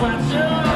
watch your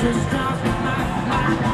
just drops my mind.